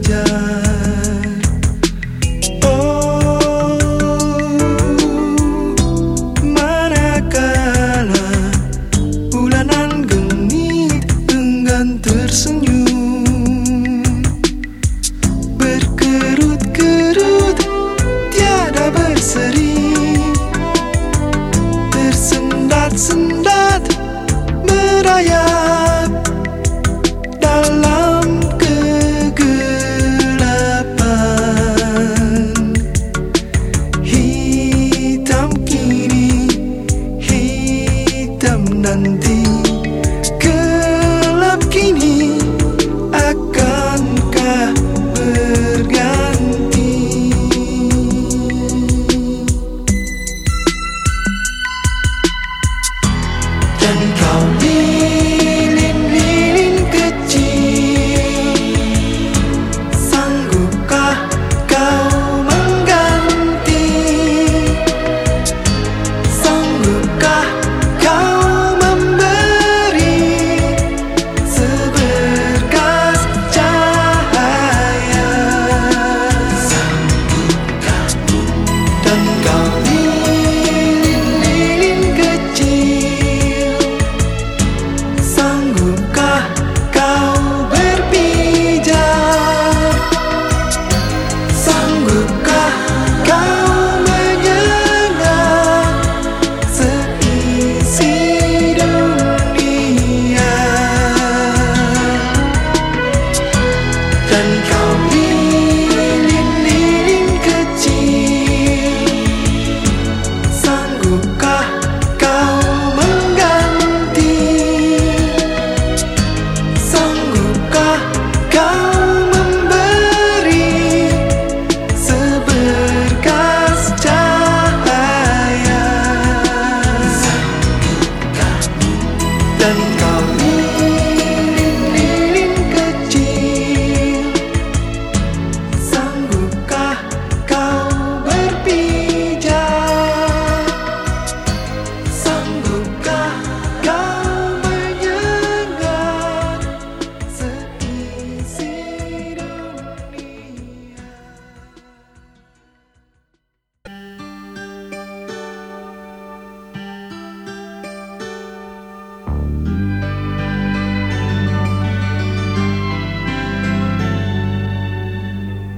جائے۔